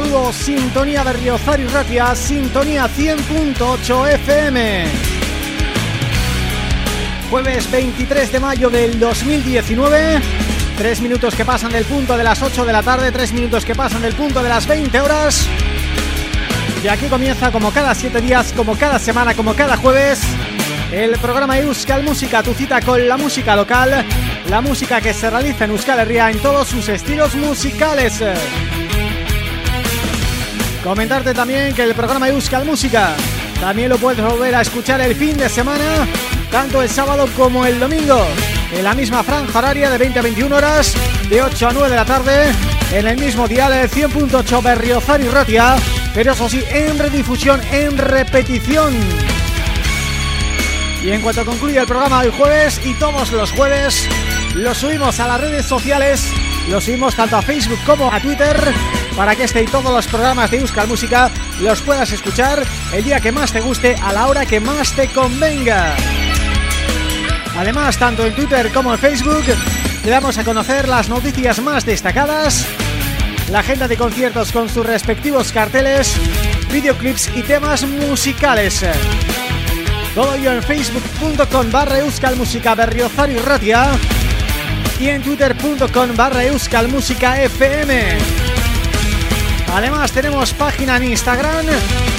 Saludos, Sintonía Berriozar y Ratia, Sintonía 100.8 FM. Jueves 23 de mayo del 2019, tres minutos que pasan del punto de las 8 de la tarde, tres minutos que pasan del punto de las 20 horas. Y aquí comienza como cada siete días, como cada semana, como cada jueves, el programa Euskal Música, tu cita con la música local, la música que se realiza en Euskal Herria en todos sus estilos musicales. Comentarte también que el programa Euskal Música también lo puedes volver a escuchar el fin de semana, tanto el sábado como el domingo, en la misma franja horaria de 20 a 21 horas, de 8 a 9 de la tarde, en el mismo dial de 100.8 Berriozar y Ratia, pero eso sí, en redifusión, en repetición. Y en cuanto concluya el programa del jueves y todos los jueves, lo subimos a las redes sociales, lo subimos tanto a Facebook como a Twitter para que este y todos los programas de Euskal Música los puedas escuchar el día que más te guste, a la hora que más te convenga. Además, tanto en Twitter como en Facebook te damos a conocer las noticias más destacadas, la agenda de conciertos con sus respectivos carteles, videoclips y temas musicales. Todo ello en facebook.com barra y ratia y en twitter.com barra fm. Además tenemos página en Instagram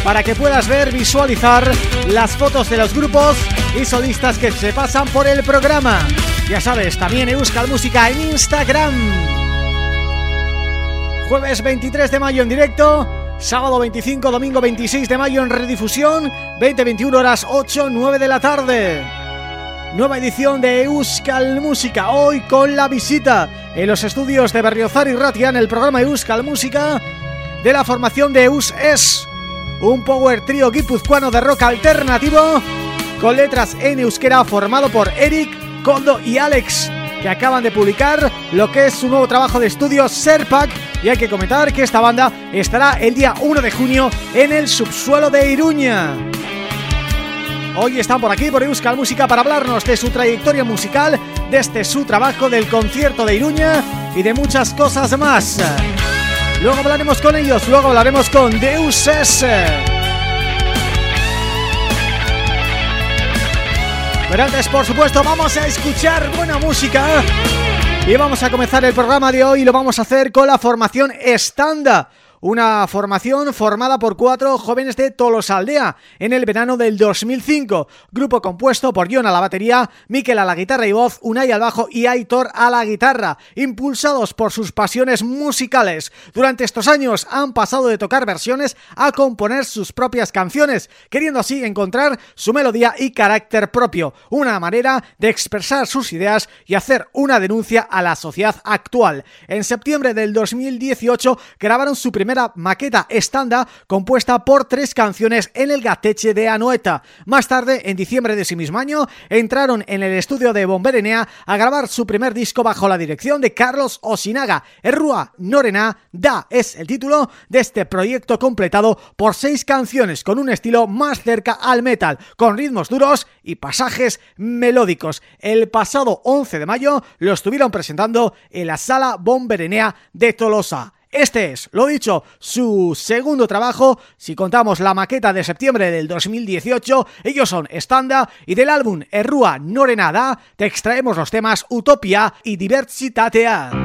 para que puedas ver, visualizar las fotos de los grupos y solistas que se pasan por el programa. Ya sabes, también Euskal Música en Instagram. Jueves 23 de mayo en directo Sábado 25, domingo 26 de mayo en redifusión 20-21 horas 8-9 de la tarde Nueva edición de Euskal Música Hoy con la visita en los estudios de Berriozar y Ratia En el programa Euskal Música De la formación de Eus Es Un power trío guipuzcoano de rock alternativo Con letras en euskera formado por Eric, Kondo y Alex que acaban de publicar lo que es su nuevo trabajo de estudio Serpac y hay que comentar que esta banda estará el día 1 de junio en el subsuelo de Iruña. Hoy están por aquí por Euskal Música para hablarnos de su trayectoria musical, desde su trabajo del concierto de Iruña y de muchas cosas más. Luego hablaremos con ellos, luego hablaremos con Deus Pero antes, por supuesto, vamos a escuchar buena música. Y vamos a comenzar el programa de hoy lo vamos a hacer con la formación Estanda una formación formada por cuatro jóvenes de Tolosaldea en el verano del 2005, grupo compuesto por John a la batería, Miquel a la guitarra y voz, Unai al bajo y Aitor a la guitarra, impulsados por sus pasiones musicales. Durante estos años han pasado de tocar versiones a componer sus propias canciones, queriendo así encontrar su melodía y carácter propio, una manera de expresar sus ideas y hacer una denuncia a la sociedad actual. En septiembre del 2018 grabaron su primer maqueta estándar compuesta por tres canciones en el Gateche de Anoeta. Más tarde, en diciembre de ese mismo año, entraron en el estudio de Bomberenea a grabar su primer disco bajo la dirección de Carlos Osinaga. Errua Norena Da es el título de este proyecto completado por seis canciones con un estilo más cerca al metal, con ritmos duros y pasajes melódicos. El pasado 11 de mayo lo estuvieron presentando en la Sala Bomberenea de Tolosa. Este es, lo dicho, su segundo trabajo, si contamos la maqueta de septiembre del 2018, ellos son Standa y del álbum Errua Norenada te extraemos los temas Utopia y Diversitatea.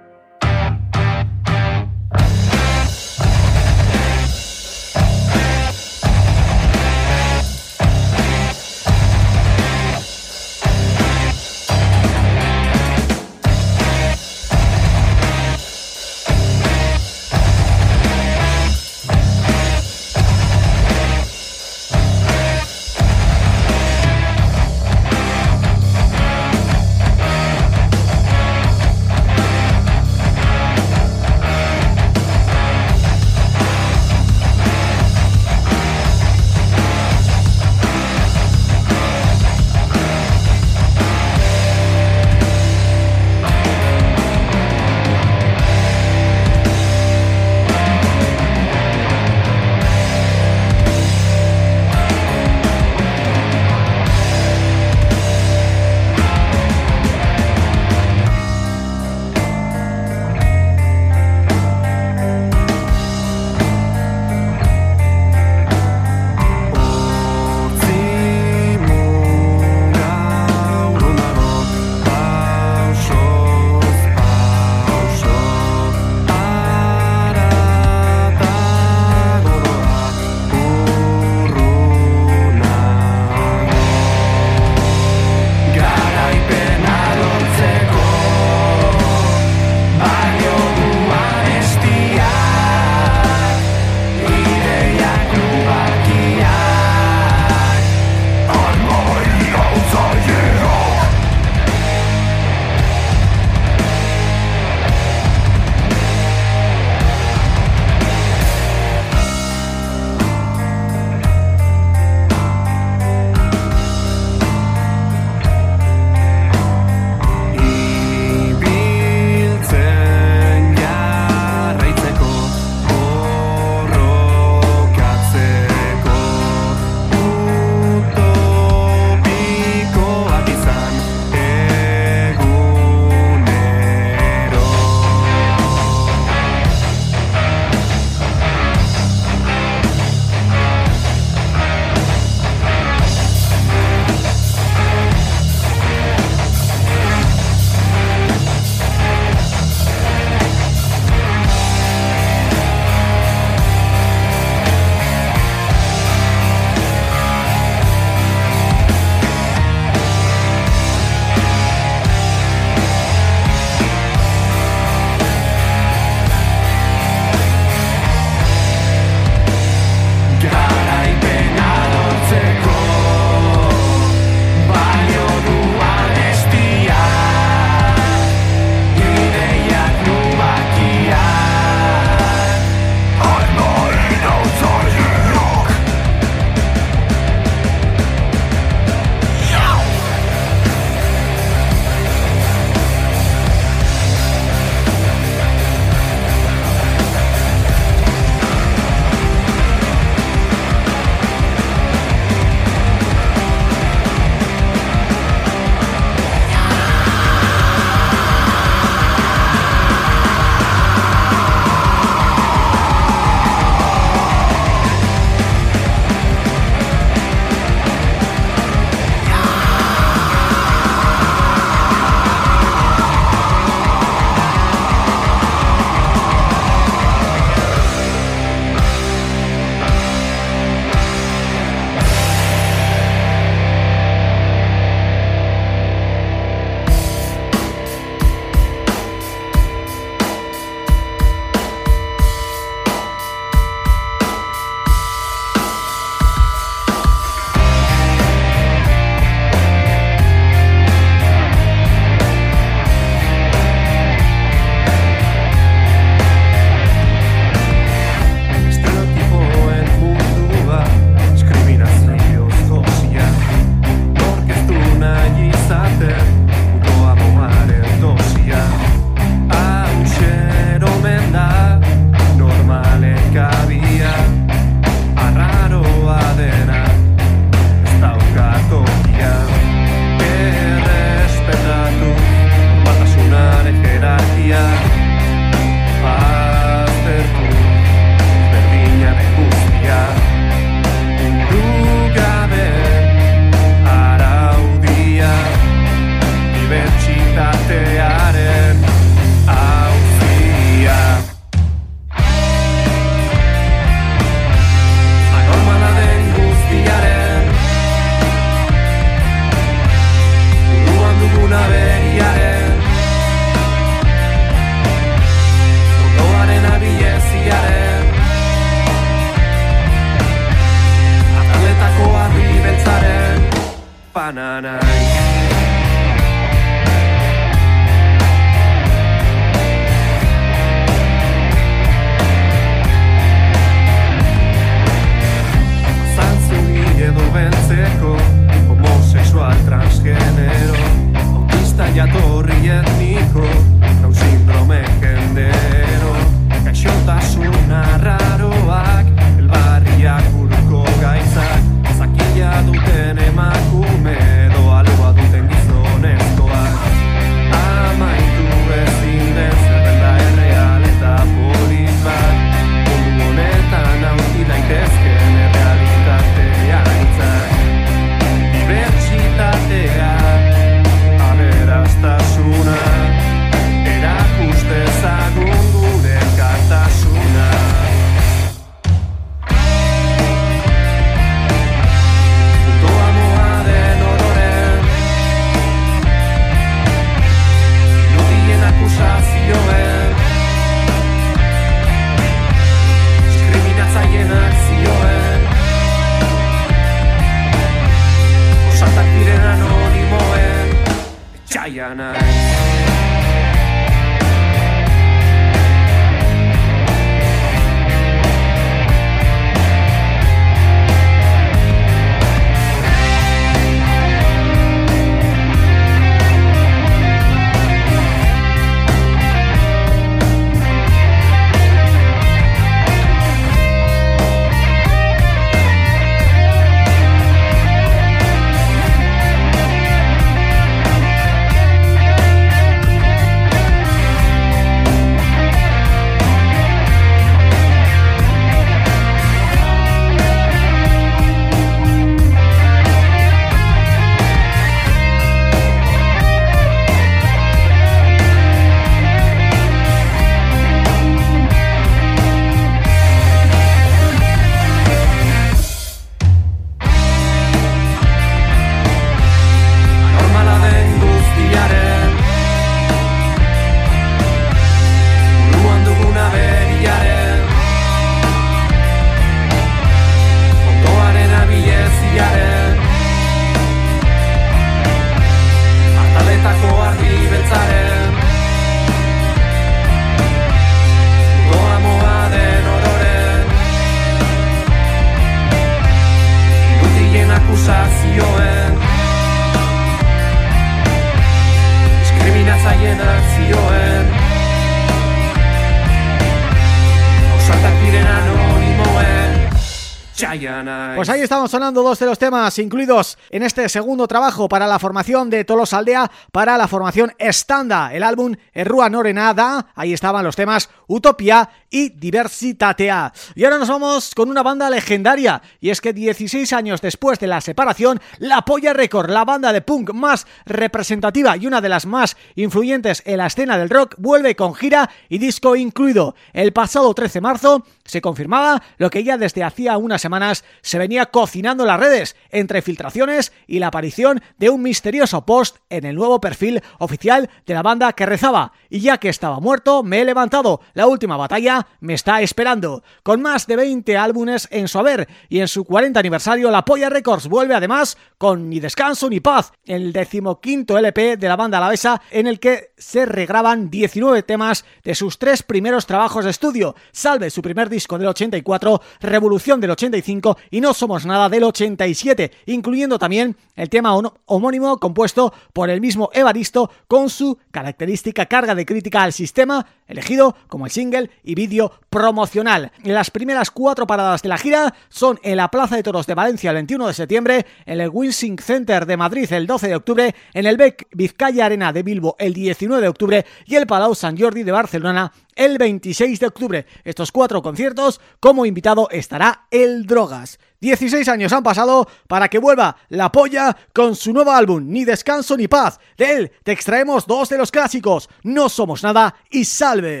Estamos sonando dos de los temas incluidos en este segundo trabajo para la formación de Tolosaldea para la formación Estanda, el álbum Errua Norenada, ahí estaban los temas Utopia y Diversitatea. Y ahora nos vamos con una banda legendaria, y es que 16 años después de la separación, La Polla Record, la banda de punk más representativa y una de las más influyentes en la escena del rock, vuelve con gira y disco incluido. El pasado 13 de marzo se confirmaba lo que ya desde hacía unas semanas se venía cocinando las redes, entre filtraciones y la aparición de un misterioso post en el nuevo perfil oficial de la banda que rezaba, y ya que estaba muerto, me he levantado, la última batalla me está esperando. Con más de 20 álbumes en su haber y en su 40 aniversario, La Polla Records vuelve además con Ni Descanso ni Paz, el decimoquinto LP de la banda alavesa en el que se regraban 19 temas de sus tres primeros trabajos de estudio, Salve su primer disco del 84, Revolución del 85 y No Somos Nada del 87, incluyendo también el tema homónimo compuesto por el mismo Evaristo con su característica carga de crítica al sistema, elegido como el single y vídeo promocional. Las primeras cuatro paradas de la gira son en la Plaza de Toros de Valencia el 21 de septiembre, en el Winsing Center de Madrid el 12 de octubre, en el Bec Vizcaya Arena de Bilbo el 19 de octubre y el Palau Sant Jordi de Barcelona el 26 de octubre. Estos cuatro conciertos, como invitado estará el Drogas. 16 años han pasado para que vuelva La Polla con su nuevo álbum Ni Descanso ni Paz. De él te extraemos dos de los clásicos, No Somos Nada y Salve.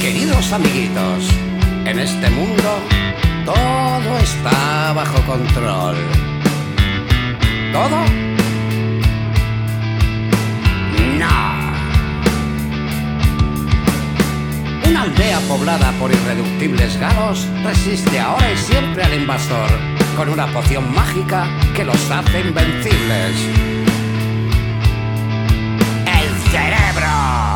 Queridos amiguitos, en este mundo todo está bajo control. ¿Todo? No. Una aldea poblada por irreductibles galos resiste ahora y siempre al invasor con una poción mágica que los hace invencibles. El cerebro.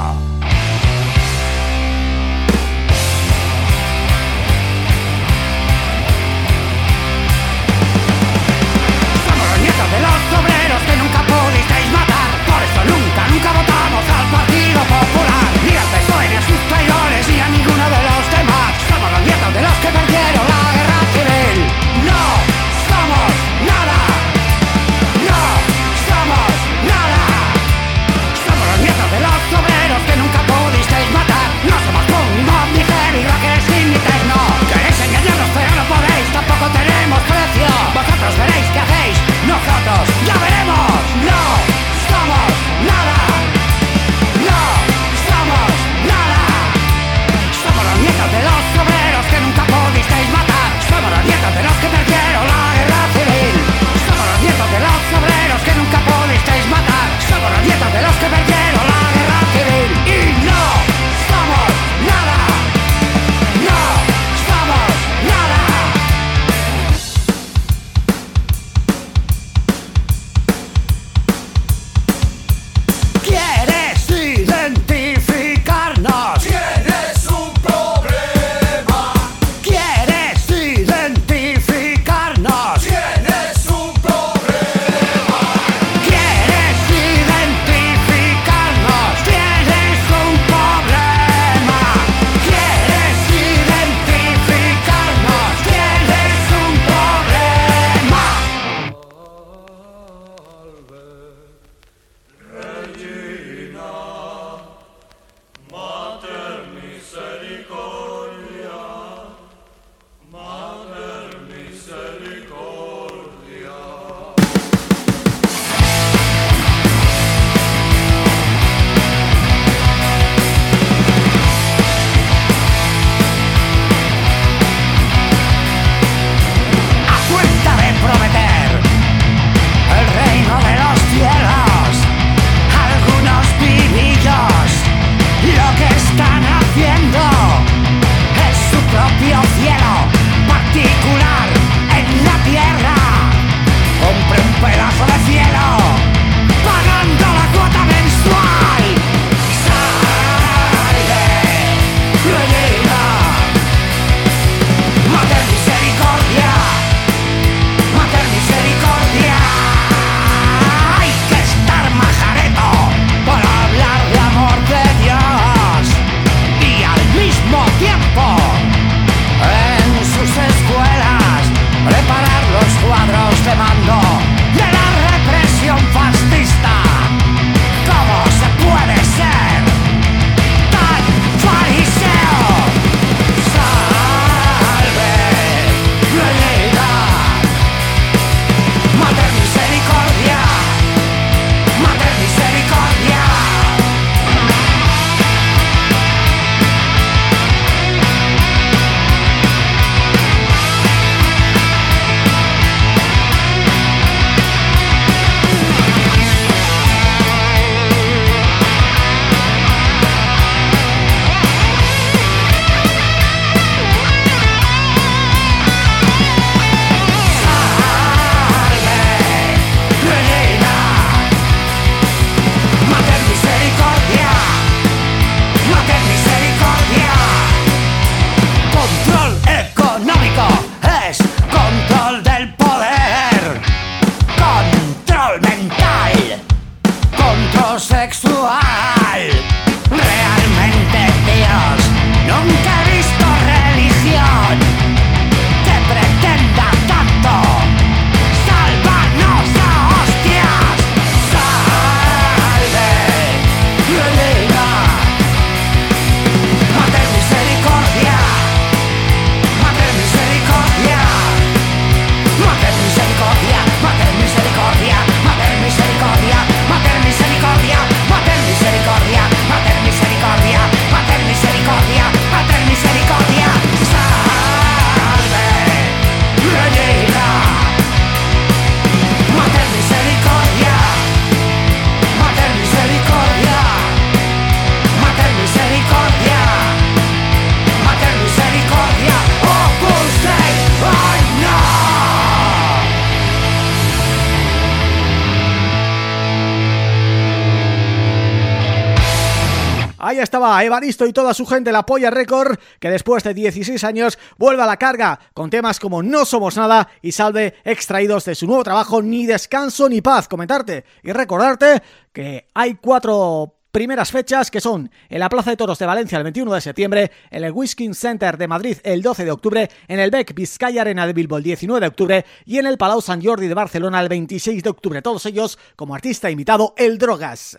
Nunca, votamos al Partido Popular. Estaba Evaristo y toda su gente, la Polla Record, que después de 16 años vuelve a la carga con temas como No Somos Nada y Salve extraídos de su nuevo trabajo Ni Descanso ni Paz. Comentarte y recordarte que hay cuatro primeras fechas que son en la Plaza de Toros de Valencia el 21 de septiembre, en el Whisking Center de Madrid el 12 de octubre, en el Beck Vizcaya Arena de Bilbao el 19 de octubre y en el Palau Sant Jordi de Barcelona el 26 de octubre. Todos ellos como artista invitado El Drogas.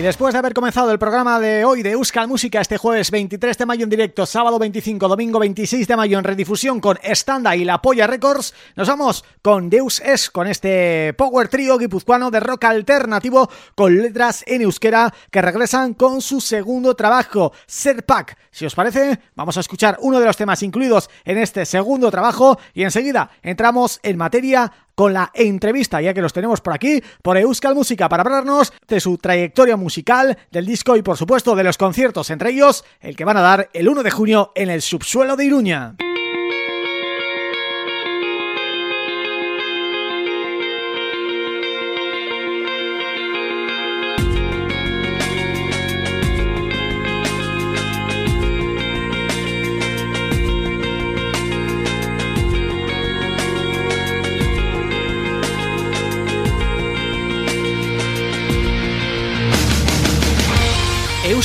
Y después de haber comenzado el programa de hoy de Euskal Música este jueves 23 de mayo en directo, sábado 25, domingo 26 de mayo en redifusión con Standa y La Polla Records, nos vamos con Deus Es, con este power trio guipuzcoano de rock alternativo con letras en euskera que regresan con su segundo trabajo, Serpac. Si os parece, vamos a escuchar uno de los temas incluidos en este segundo trabajo y enseguida entramos en materia con la entrevista, ya que los tenemos por aquí, por Euskal Música, para hablarnos de su trayectoria musical, del disco y por supuesto de los conciertos, entre ellos el que van a dar el 1 de junio en el subsuelo de Iruña.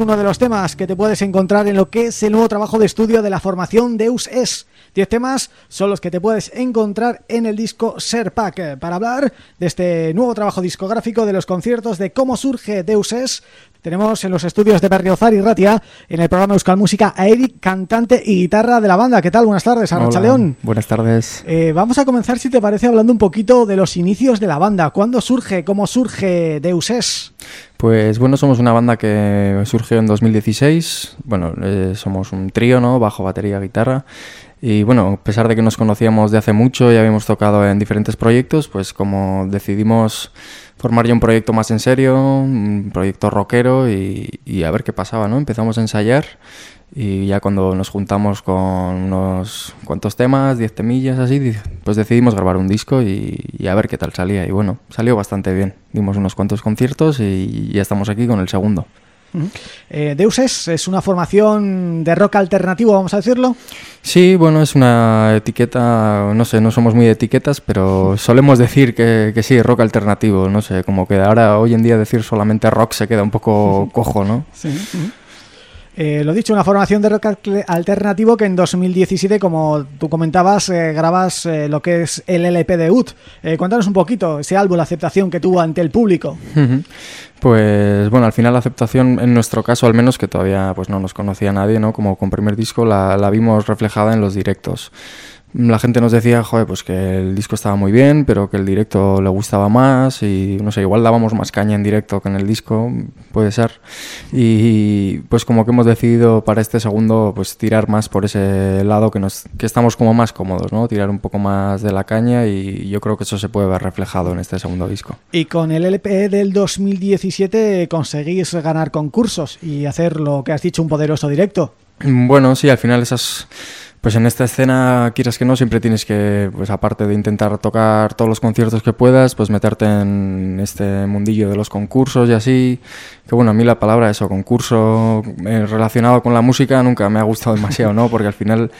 Uno de los temas que te puedes encontrar en lo que es el nuevo trabajo de estudio de la formación Deus Es. Diez temas son los que te puedes encontrar en el disco Pack. Para hablar de este nuevo trabajo discográfico, de los conciertos, de cómo surge Deus Es, tenemos en los estudios de Berriozar y Ratia, en el programa Euskal Música, a Eric, cantante y guitarra de la banda. ¿Qué tal? Buenas tardes, Arracha León. Buenas tardes. Eh, vamos a comenzar, si te parece, hablando un poquito de los inicios de la banda. ¿Cuándo surge? ¿Cómo surge Deuses? Pues bueno, somos una banda que surgió en 2016. Bueno, eh, somos un trío, ¿no? Bajo, batería, guitarra. Y bueno, a pesar de que nos conocíamos de hace mucho y habíamos tocado en diferentes proyectos, pues como decidimos formar ya un proyecto más en serio, un proyecto rockero y, a ver qué pasaba, ¿no? Empezamos a ensayar y ya cuando nos juntamos con unos cuantos temas, 10 temillas así, pues decidimos grabar un disco y, y, a ver qué tal salía. Y bueno, salió bastante bien. Dimos unos cuantos conciertos y ya estamos aquí con el segundo. Eh, Deuses es una formación de rock alternativo, vamos a decirlo. Sí, bueno, es una etiqueta, no sé, no somos muy de etiquetas, pero solemos decir que, que sí, rock alternativo, no sé, como que ahora hoy en día decir solamente rock se queda un poco cojo, ¿no? Sí. Eh, lo dicho, una formación de rock alternativo que en 2017, como tú comentabas, eh, grabas eh, lo que es el LP de UT. cuéntanos un poquito ese álbum, la aceptación que tuvo ante el público. Pues bueno, al final la aceptación, en nuestro caso al menos, que todavía pues no nos conocía nadie, ¿no? Como con primer disco, la, la vimos reflejada en los directos la gente nos decía, joder, pues que el disco estaba muy bien, pero que el directo le gustaba más y no sé, igual dábamos más caña en directo que en el disco, puede ser. Y pues como que hemos decidido para este segundo pues tirar más por ese lado que nos que estamos como más cómodos, ¿no? Tirar un poco más de la caña y yo creo que eso se puede ver reflejado en este segundo disco. Y con el LP del 2017 conseguís ganar concursos y hacer lo que has dicho un poderoso directo. Bueno, sí, al final esas pues en esta escena, quieras que no, siempre tienes que, pues aparte de intentar tocar todos los conciertos que puedas, pues meterte en este mundillo de los concursos y así. Que bueno, a mí la palabra eso, concurso eh, relacionado con la música nunca me ha gustado demasiado, ¿no? Porque al final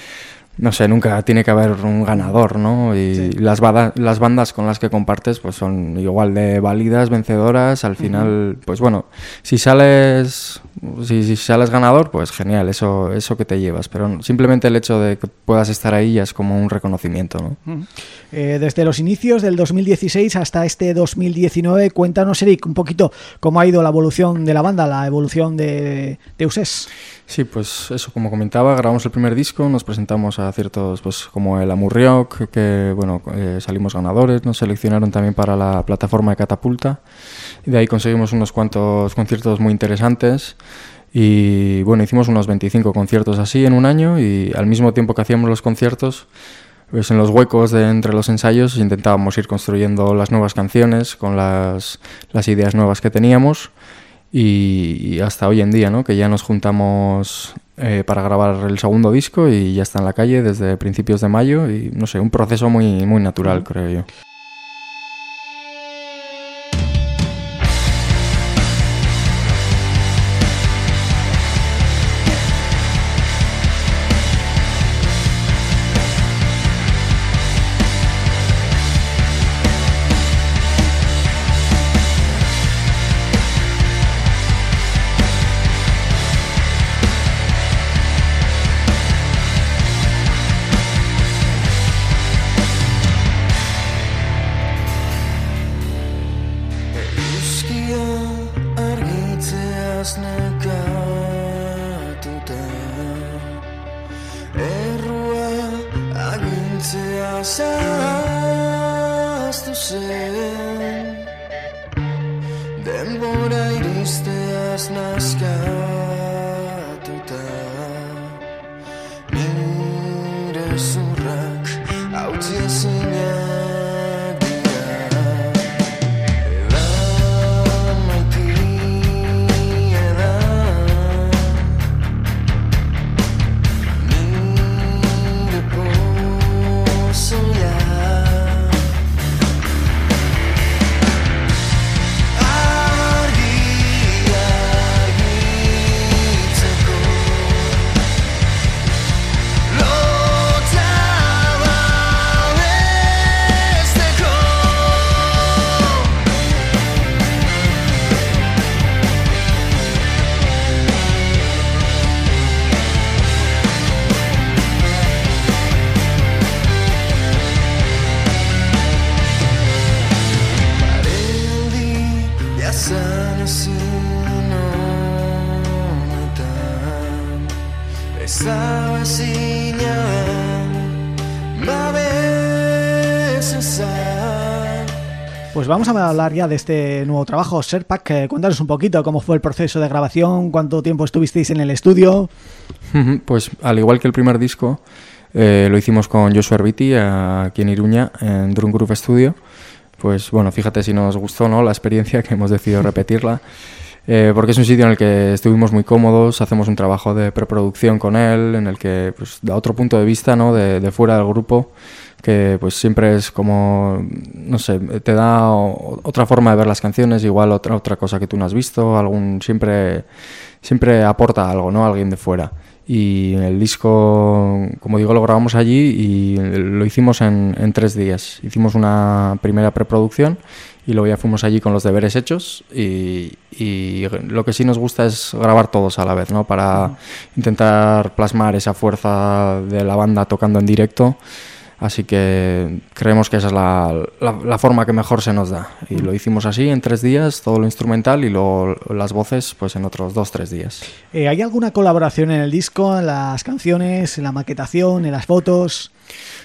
no sé, nunca tiene que haber un ganador, ¿no? Y las, las bandas con las que compartes pues son igual de válidas, vencedoras, al final, pues bueno, si sales si, sales ganador, pues genial, eso eso que te llevas, pero simplemente el hecho de que puedas estar ahí ya es como un reconocimiento, ¿no? Eh, desde los inicios del 2016 hasta este 2019, cuéntanos Eric un poquito cómo ha ido la evolución de la banda, la evolución de, de Usés. Sí, pues eso, como comentaba, grabamos el primer disco, nos presentamos a ciertos, pues como el Amurriok, que bueno, eh, salimos ganadores, nos seleccionaron también para la plataforma de Catapulta, y de ahí conseguimos unos cuantos conciertos muy interesantes, y bueno, hicimos unos 25 conciertos así en un año, y al mismo tiempo que hacíamos los conciertos, pues en los huecos de entre los ensayos intentábamos ir construyendo las nuevas canciones con las, las ideas nuevas que teníamos, y, hasta hoy en día, ¿no? que ya nos juntamos eh, para grabar el segundo disco y ya está en la calle desde principios de mayo y no sé, un proceso muy, muy natural, creo yo. Vamos a hablar ya de este nuevo trabajo, Serpac. Eh, cuéntanos un poquito cómo fue el proceso de grabación, cuánto tiempo estuvisteis en el estudio. Pues al igual que el primer disco, eh, lo hicimos con Joshua Arbiti aquí en Iruña, en Drum Groove Studio. Pues bueno, fíjate si nos gustó ¿no? la experiencia que hemos decidido repetirla. Eh, porque es un sitio en el que estuvimos muy cómodos, hacemos un trabajo de preproducción con él, en el que pues, da otro punto de vista ¿no? de, fuera del grupo, que pues siempre es como, no sé, te da otra forma de ver las canciones, igual otra, otra cosa que tú no has visto, algún siempre, siempre aporta algo, ¿no? Alguien de fuera y el disco, como digo, lo grabamos allí y lo hicimos en, en, tres días. Hicimos una primera preproducción y luego ya fuimos allí con los deberes hechos y, y lo que sí nos gusta es grabar todos a la vez, ¿no? Para intentar plasmar esa fuerza de la banda tocando en directo Así que creemos que esa es la, la, forma que mejor se nos da. Y lo hicimos así en tres días, todo lo instrumental y luego las voces pues en otros dos, tres días. Eh, ¿Hay alguna colaboración en el disco, en las canciones, en la maquetación, en las fotos?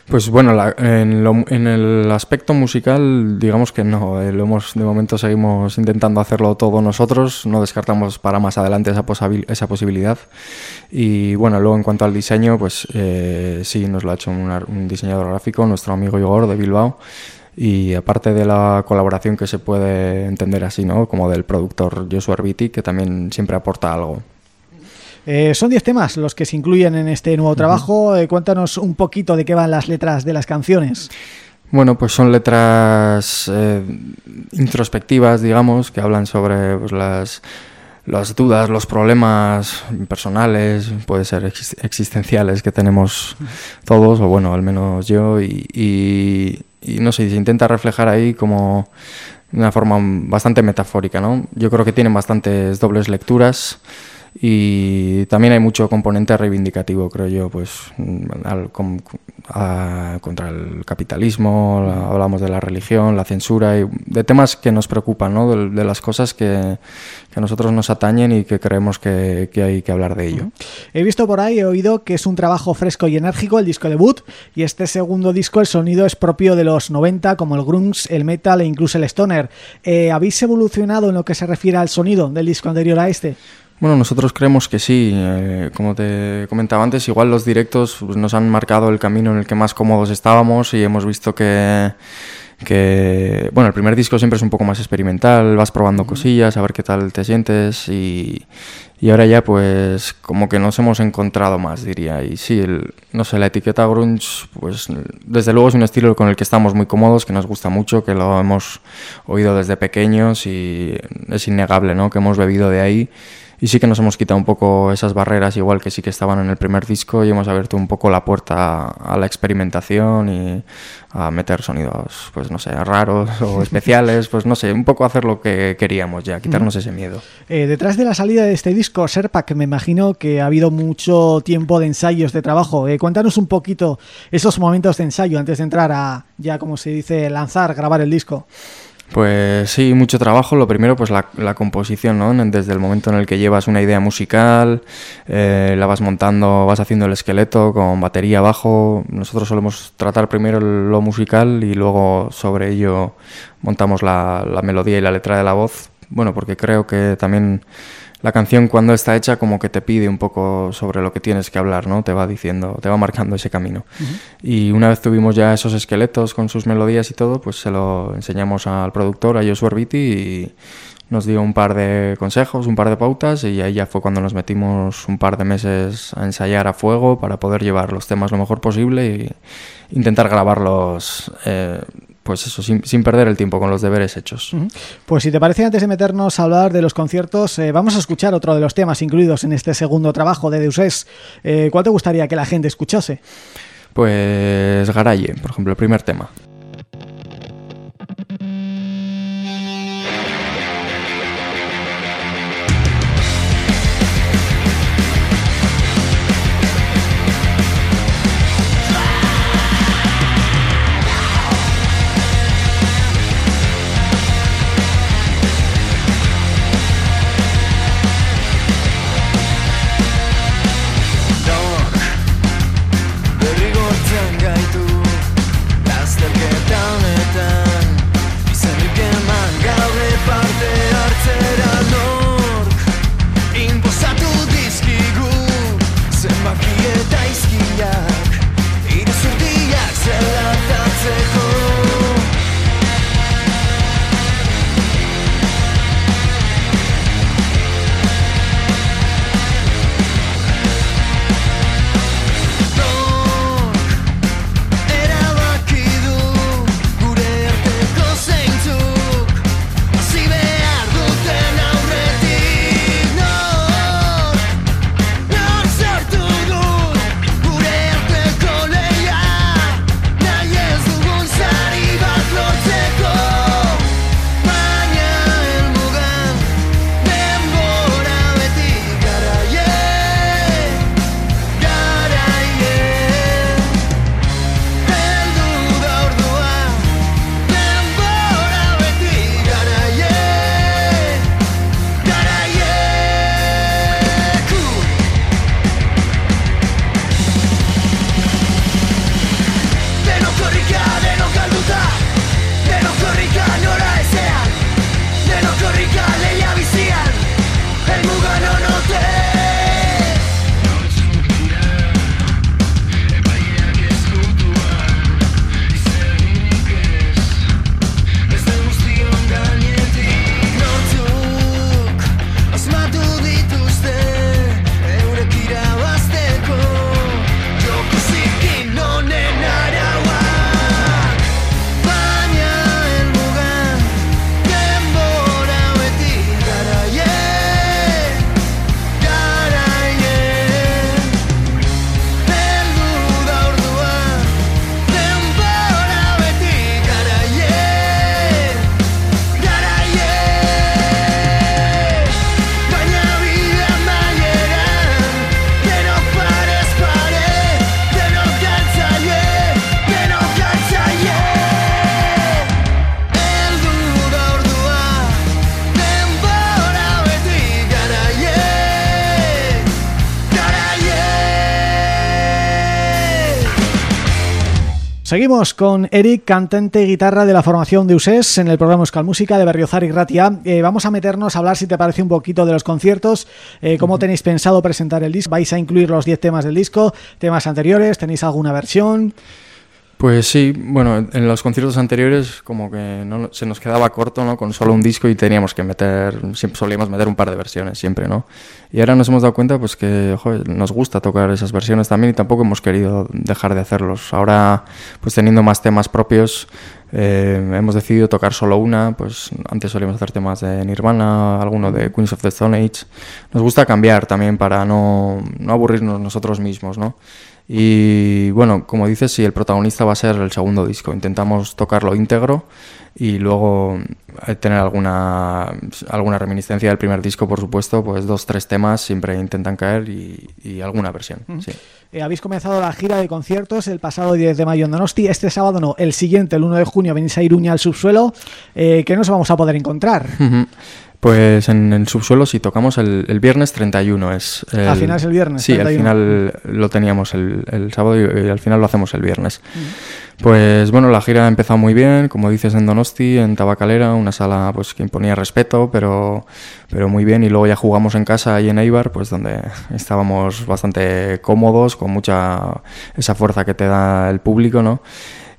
Pues bueno, en, el aspecto musical, digamos que no. Eh, lo hemos, de momento seguimos intentando hacerlo todo nosotros. No descartamos para más adelante esa, esa posibilidad. Y bueno, luego en cuanto al diseño, pues eh, sí, nos lo ha hecho un, diseñador gráfico, nuestro amigo Igor de Bilbao. Y aparte de la colaboración que se puede entender así, ¿no? Como del productor Joshua Arbiti, que también siempre aporta algo. Eh, son 10 temas los que se incluyen en este nuevo trabajo. Eh, cuéntanos un poquito de qué van las letras de las canciones. Bueno, pues son letras eh, introspectivas, digamos, que hablan sobre pues, las, las dudas, los problemas personales, puede ser existenciales que tenemos todos, o bueno, al menos yo, y, y, y no sé, se intenta reflejar ahí como de una forma bastante metafórica, ¿no? Yo creo que tienen bastantes dobles lecturas, y también hay mucho componente reivindicativo, creo yo, pues al, contra el capitalismo, hablamos de la religión, la censura y de temas que nos preocupan, ¿no? de, las cosas que, que, a nosotros nos atañen y que creemos que, que, hay que hablar de ello. He visto por ahí, he oído que es un trabajo fresco y enérgico el disco debut y este segundo disco el sonido es propio de los 90 como el grunge, el metal e incluso el stoner. Eh, ¿Habéis evolucionado en lo que se refiere al sonido del disco anterior a este? Bueno, nosotros creemos que sí. Eh, como te comentaba antes, igual los directos pues, nos han marcado el camino en el que más cómodos estábamos y hemos visto que, que, bueno, el primer disco siempre es un poco más experimental, vas probando cosillas, a ver qué tal te sientes y, y ahora ya pues como que nos hemos encontrado más, diría. Y sí, el, no sé, la etiqueta grunge, pues desde luego es un estilo con el que estamos muy cómodos, que nos gusta mucho, que lo hemos oído desde pequeños y es innegable, ¿no? Que hemos bebido de ahí y sí que nos hemos quitado un poco esas barreras, igual que sí que estaban en el primer disco, y hemos abierto un poco la puerta a la experimentación y a meter sonidos, pues no sé, raros o especiales, pues no sé, un poco hacer lo que queríamos ya, quitarnos ese miedo. Eh, detrás de la salida de este disco, Serpa, que me imagino que ha habido mucho tiempo de ensayos, de trabajo, eh, cuéntanos un poquito esos momentos de ensayo antes de entrar a, ya como se dice, lanzar, grabar el disco. Pues sí, mucho trabajo. Lo primero, pues la, composición, ¿no? Desde el momento en el que llevas una idea musical, eh, la vas montando, vas haciendo el esqueleto con batería abajo. Nosotros solemos tratar primero lo musical y luego sobre ello montamos la, la melodía y la letra de la voz. Bueno, porque creo que también la canción cuando está hecha como que te pide un poco sobre lo que tienes que hablar, ¿no? Te va diciendo, te va marcando ese camino. Y una vez tuvimos ya esos esqueletos con sus melodías y todo, pues se lo enseñamos al productor, a Joshua Arbiti, y nos dio un par de consejos, un par de pautas, y ahí ya fue cuando nos metimos un par de meses a ensayar a fuego para poder llevar los temas lo mejor posible y intentar grabarlos eh, pues eso, sin, sin, perder el tiempo con los deberes hechos. Pues si te parece, antes de meternos a hablar de los conciertos, eh, vamos a escuchar otro de los temas incluidos en este segundo trabajo de Deus eh, ¿Cuál te gustaría que la gente escuchase? Pues Garaye, por ejemplo, el primer tema. Seguimos con Eric, cantante y guitarra de la formación de USES en el programa Euskal Música de Berriozar y Gratia. Eh, vamos a meternos a hablar, si te parece, un poquito de los conciertos. Eh, ¿Cómo tenéis pensado presentar el disco? ¿Vais a incluir los 10 temas del disco? ¿Temas anteriores? ¿Tenéis alguna versión? Pues sí, bueno, en los conciertos anteriores como que no, se nos quedaba corto, ¿no? Con solo un disco y teníamos que meter, siempre solíamos meter un par de versiones, siempre, ¿no? Y ahora nos hemos dado cuenta pues que joder, nos gusta tocar esas versiones también y tampoco hemos querido dejar de hacerlos. Ahora, pues teniendo más temas propios, eh, hemos decidido tocar solo una, pues antes solíamos hacer temas de Nirvana, alguno de Queens of the Stone Age. Nos gusta cambiar también para no, no aburrirnos nosotros mismos, ¿no? Y bueno, como dices, sí, el protagonista va a ser el segundo disco. Intentamos tocarlo íntegro y luego eh, tener alguna, alguna reminiscencia del primer disco, por supuesto, pues dos, tres temas siempre intentan caer y, alguna versión. sí. Eh, habéis comenzado la gira de conciertos el pasado 10 de mayo en Donosti, este sábado no, el siguiente, el 1 de junio, venís a Iruña al subsuelo, eh, ¿qué nos vamos a poder encontrar? Pues en el subsuelo sí, tocamos el, el viernes 31. Es al final es el viernes. Sí, al final lo teníamos el, el sábado y, al final lo hacemos el viernes. Pues bueno, la gira ha empezado muy bien, como dices en Donosti, en Tabacalera, una sala pues que imponía respeto, pero, pero muy bien. Y luego ya jugamos en casa ahí en Eibar, pues donde estábamos bastante cómodos, con mucha esa fuerza que te da el público, ¿no?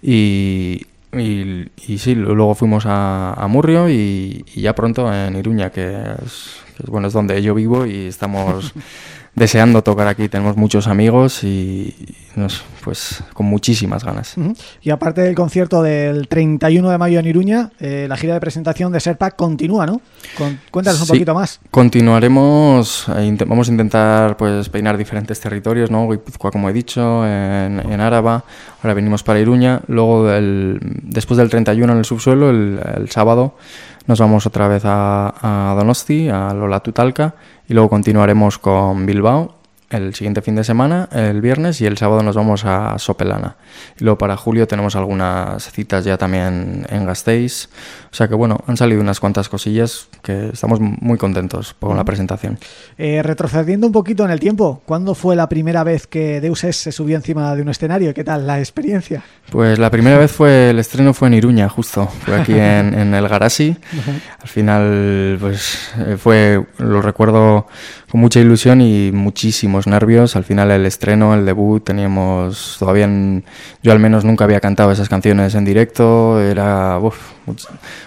Y, y, y, sí, luego fuimos a, a Murrio y, y, ya pronto en Iruña, que es, que es, bueno, es donde yo vivo y estamos deseando tocar aquí. Tenemos muchos amigos y nos, pues con muchísimas ganas. Uh -huh. Y aparte del concierto del 31 de mayo en Iruña, eh, la gira de presentación de Serpa continúa, ¿no? Con, cuéntanos un poquito más. Continuaremos, eh, vamos a intentar pues peinar diferentes territorios, ¿no? Guipúzcoa, como he dicho, en, en Áraba, ahora venimos para Iruña, luego el, después del 31 en el subsuelo, el, el sábado, nos vamos otra vez a, a Donosti, a Lola Tutalca, y luego continuaremos con Bilbao el siguiente fin de semana, el viernes, y el sábado nos vamos a Sopelana. Y luego para julio tenemos algunas citas ya también en Gasteiz. O sea que bueno, han salido unas cuantas cosillas que estamos muy contentos con la presentación. Eh, retrocediendo un poquito en el tiempo, ¿cuándo fue la primera vez que Deuses se subió encima de un escenario? ¿Qué tal la experiencia? Pues la primera vez fue, el estreno fue en Iruña, justo. Fue aquí en, en el Garasi. Uh -huh. Al final, pues fue, lo recuerdo con mucha ilusión y muchísimos nervios. Al final el estreno, el debut, teníamos todavía, yo al menos nunca había cantado esas canciones en directo, era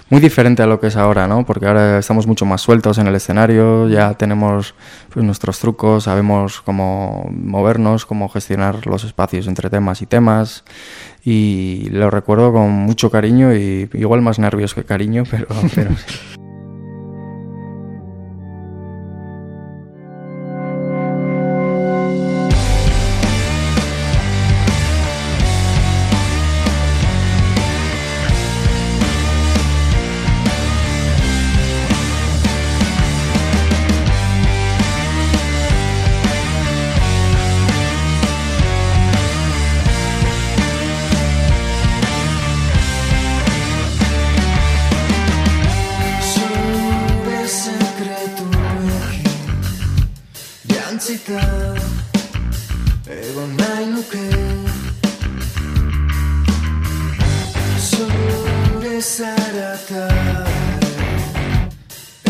muy diferente a lo que es ahora, ¿no? Porque ahora estamos mucho más sueltos en el escenario, ya tenemos pues, nuestros trucos, sabemos cómo movernos, cómo gestionar los espacios entre temas y temas y lo recuerdo con mucho cariño y igual más nervios que cariño, pero, pero erantzita Egon nahi nuke. Zure zarata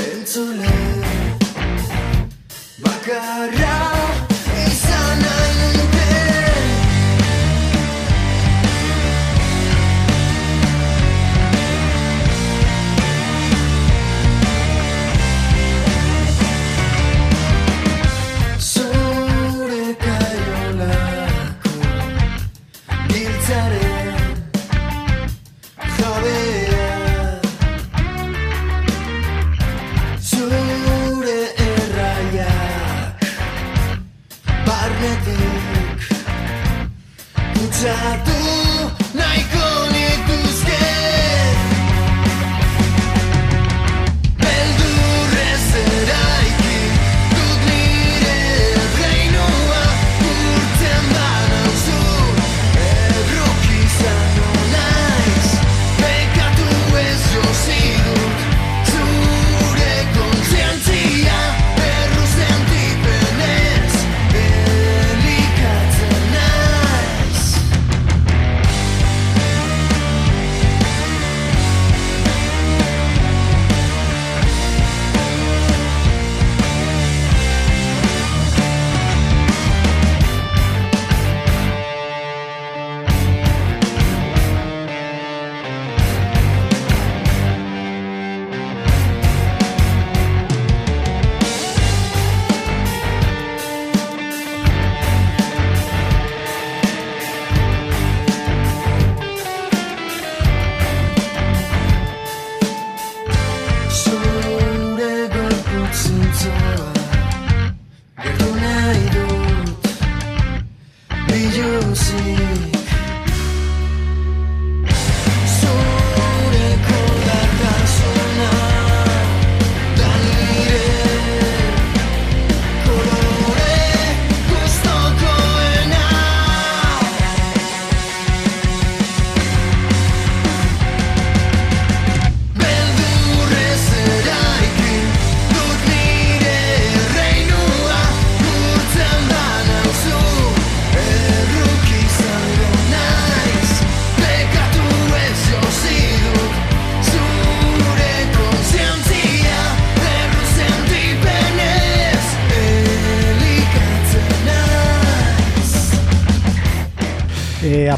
Entzule Bakarra.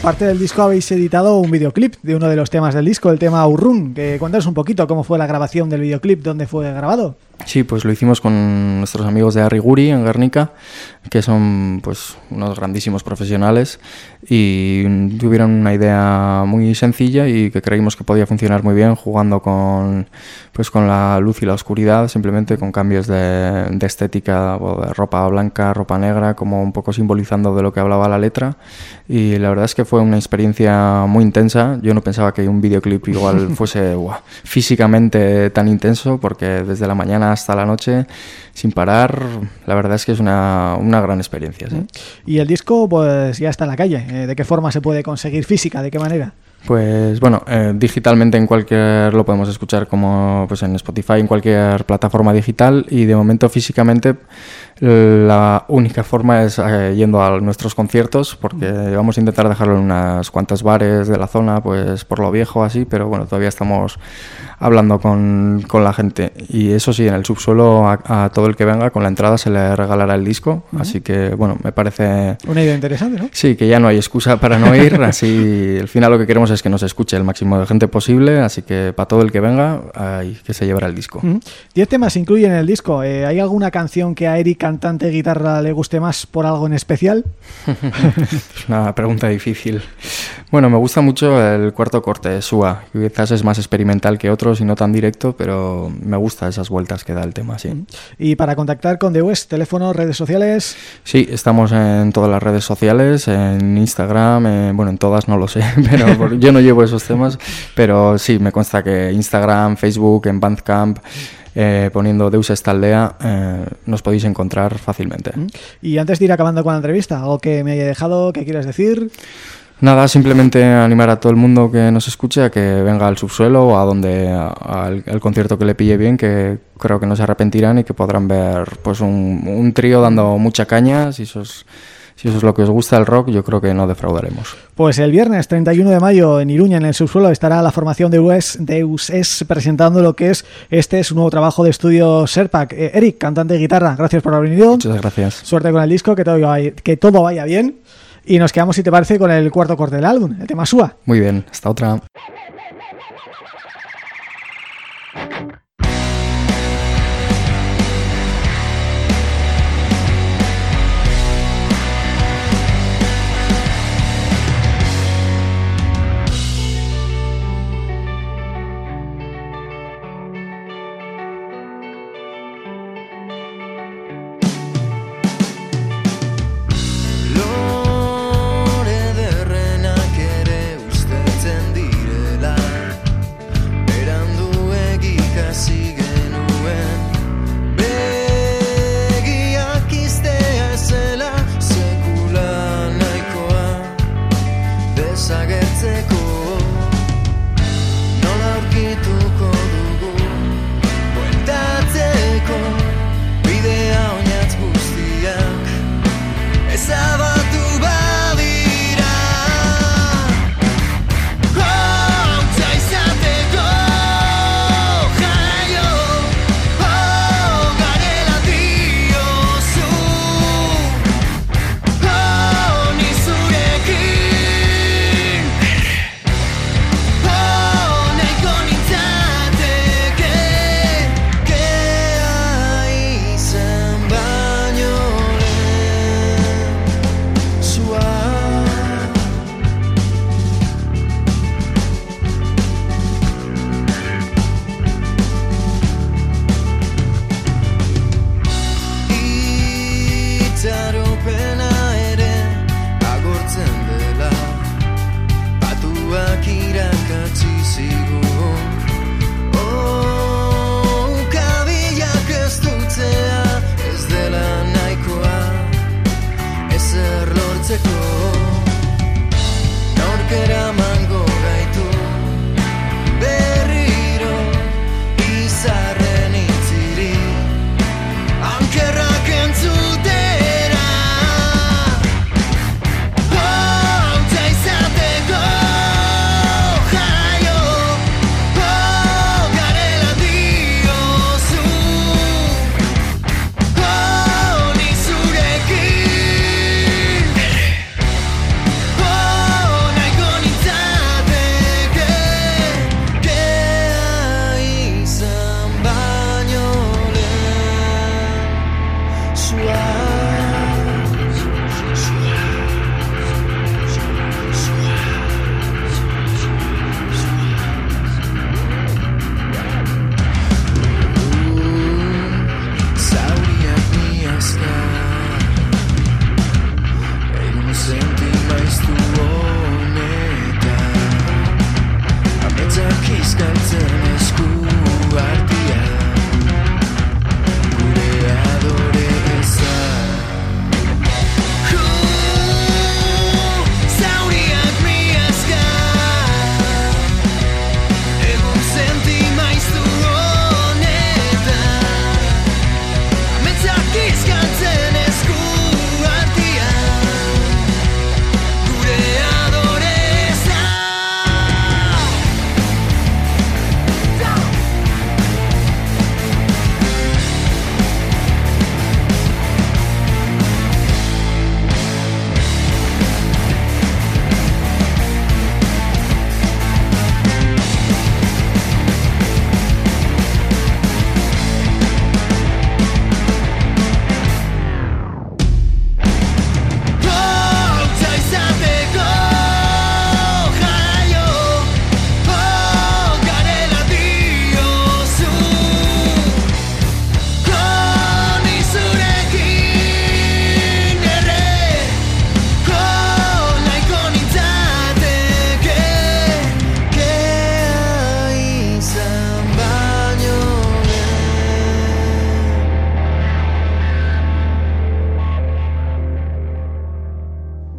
Aparte del disco habéis editado un videoclip de uno de los temas del disco, el tema Urrun, que cuéntanos un poquito cómo fue la grabación del videoclip, dónde fue grabado. Sí, pues lo hicimos con nuestros amigos de Arriguri en Guernica, que son pues unos grandísimos profesionales y tuvieron una idea muy sencilla y que creímos que podía funcionar muy bien jugando con pues con la luz y la oscuridad, simplemente con cambios de, de estética, de ropa blanca, ropa negra, como un poco simbolizando de lo que hablaba la letra y la verdad es que fue una experiencia muy intensa. Yo no pensaba que un videoclip igual fuese físicamente tan intenso porque desde la mañana hasta la noche sin parar, la verdad es que es una, una gran experiencia. Y el disco pues ya está en la calle, eh, ¿de qué forma se puede conseguir física? ¿De qué manera? Pues bueno, eh, digitalmente en cualquier lo podemos escuchar como pues en Spotify, en cualquier plataforma digital y de momento físicamente La única forma es eh, yendo a nuestros conciertos, porque vamos a intentar dejarlo en unas cuantas bares de la zona, pues por lo viejo así, pero bueno, todavía estamos hablando con, con la gente. Y eso sí, en el subsuelo a, todo el que venga con la entrada se le regalará el disco, así que bueno, me parece... Una idea interesante, ¿no? Sí, que ya no hay excusa para no ir, así al final lo que queremos es que nos escuche el máximo de gente posible, así que para todo el que venga hay que se llevará el disco. Diez temas incluyen el disco, eh, ¿hay alguna canción que a Eric cantante de guitarra le guste más por algo en especial? es una pregunta difícil. Bueno, me gusta mucho el cuarto corte, Sua. Quizás es más experimental que otros y no tan directo, pero me gusta esas vueltas que da el tema, sí. Y para contactar con The West, teléfono, redes sociales... Sí, estamos en todas las redes sociales, en Instagram, bueno, en todas no lo sé, pero yo no llevo esos temas, pero sí, me consta que Instagram, Facebook, en Bandcamp... Eh, poniendo Deus Estaldea eh, nos podéis encontrar fácilmente. Y antes de ir acabando con la entrevista, ¿algo que me haya dejado, que quieras decir? Nada, simplemente animar a todo el mundo que nos escuche a que venga al subsuelo o a donde al, concierto que le pille bien, que creo que no se arrepentirán y que podrán ver pues un, un trío dando mucha caña, si eso es si eso es lo que os gusta el rock, yo creo que no defraudaremos. Pues el viernes 31 de mayo en Iruña, en el subsuelo, estará la formación de US, Deus presentando lo que es este es un nuevo trabajo de estudio Serpac. Eh, Eric, cantante de guitarra, gracias por haber venido. Muchas gracias. Suerte con el disco, que todo, vaya, que todo vaya bien. Y nos quedamos, si te parece, con el cuarto corte del álbum, el tema Sua. Muy bien, hasta otra.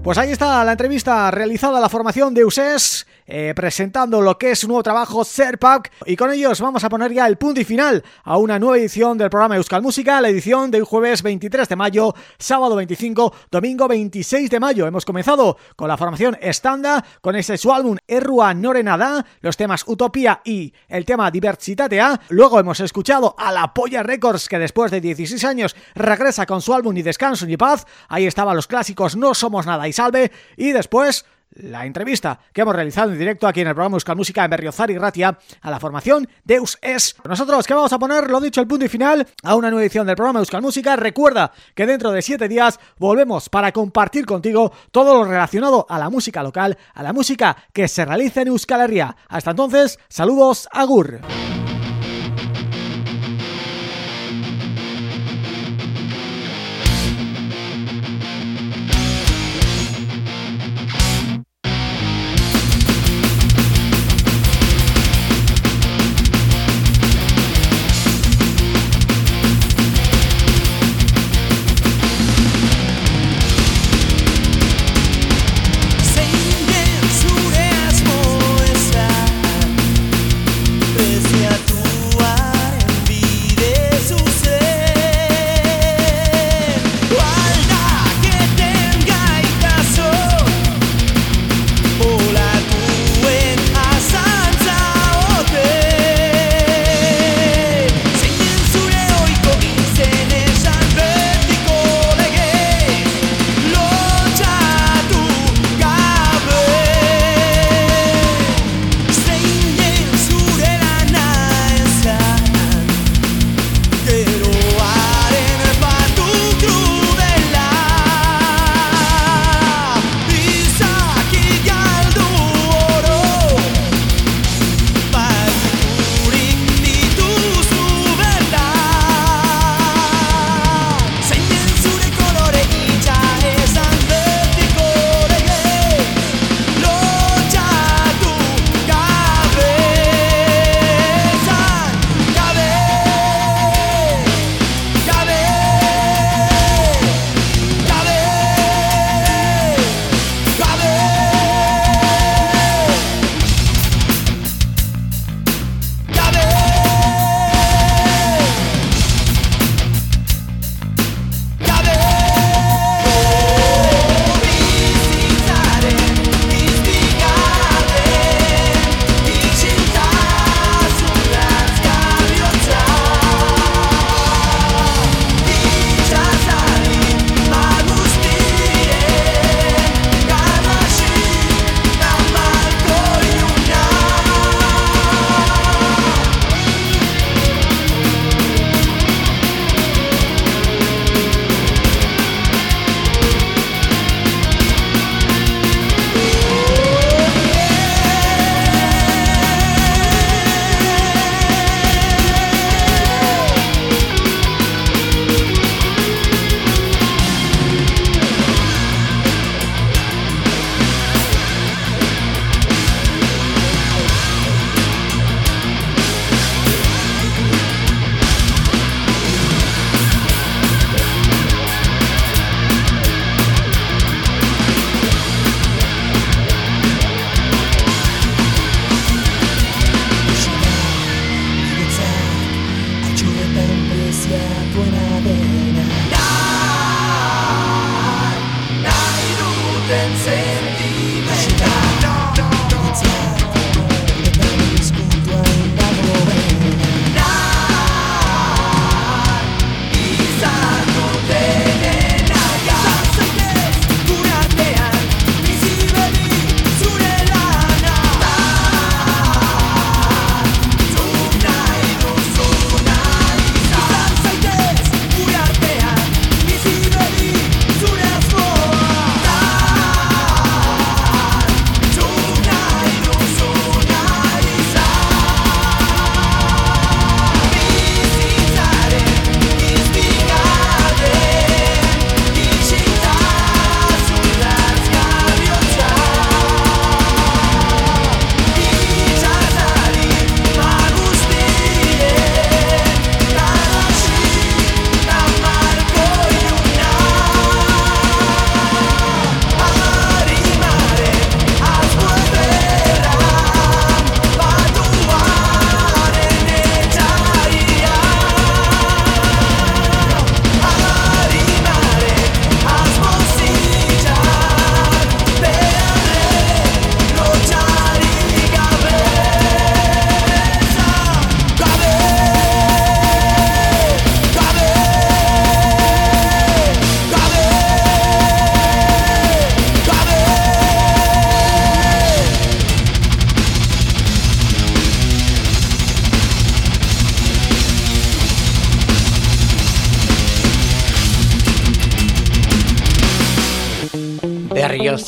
Pues ahí está la entrevista realizada a la formación de USES eh, presentando lo que es su nuevo trabajo Serpac y con ellos vamos a poner ya el punto y final a una nueva edición del programa Euskal Música, la edición de jueves 23 de mayo, sábado 25, domingo 26 de mayo. Hemos comenzado con la formación estándar, con ese su álbum Errua Norenada, los temas Utopía y el tema A Luego hemos escuchado a La Polla Records que después de 16 años regresa con su álbum Ni Descanso ni Paz. Ahí estaban los clásicos No Somos Nada y Salve y después la entrevista que hemos realizado en directo aquí en el programa Euskal Música en Berriozar y Ratia a la formación Deus Es. Nosotros que vamos a poner, lo dicho, el punto y final a una nueva edición del programa Euskal Música. Recuerda que dentro de siete días volvemos para compartir contigo todo lo relacionado a la música local, a la música que se realiza en Euskal Herria. Hasta entonces, saludos, agur.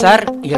Berriozar y